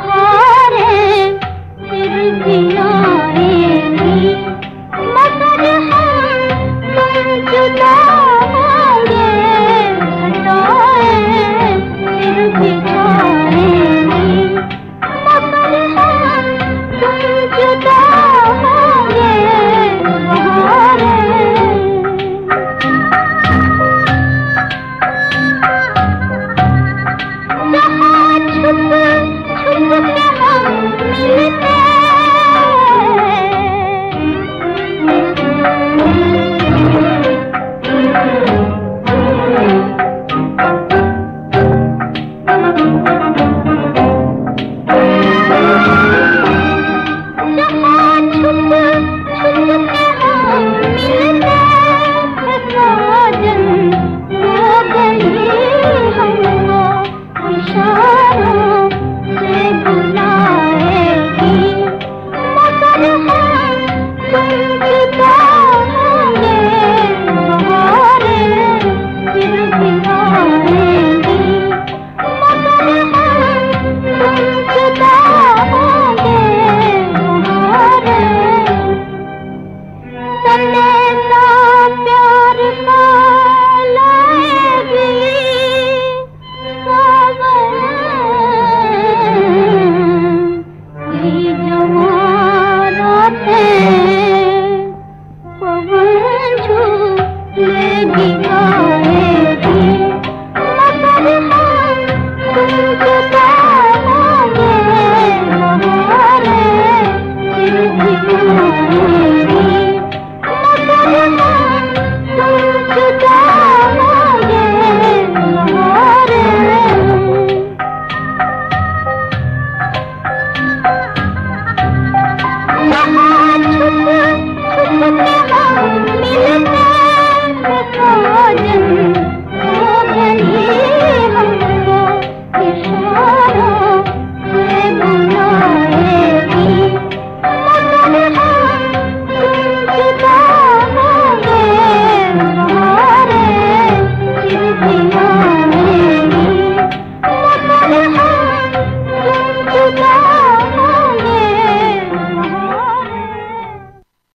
है Thank you. Thank you.